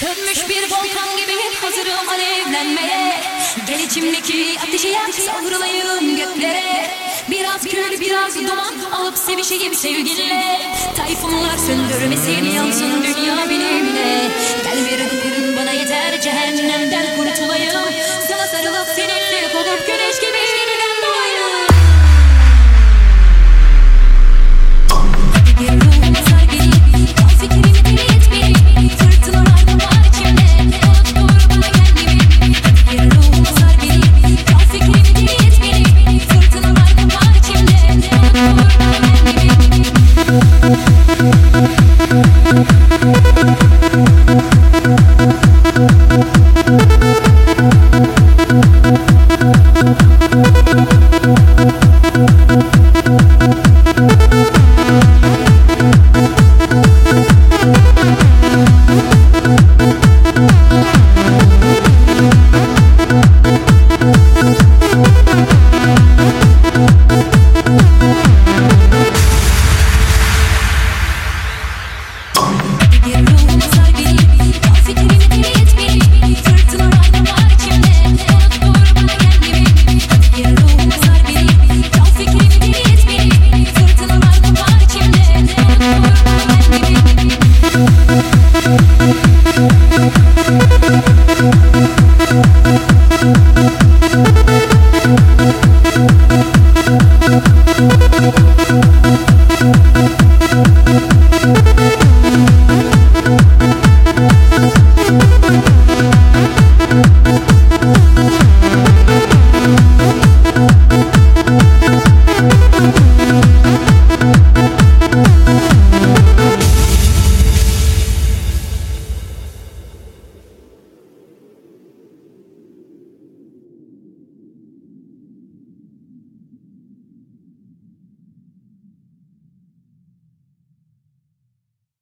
Sönmüş bir volkan gibi hazırım alevlenmeye. Gel içimdeki ateşi yak savrulayım göklere. Biraz kül biraz duman alıp sevişeyim sevginle Tayfunlar söndürmesin yansın dünya benimle. Gel bir gün bana yeter cehennemden.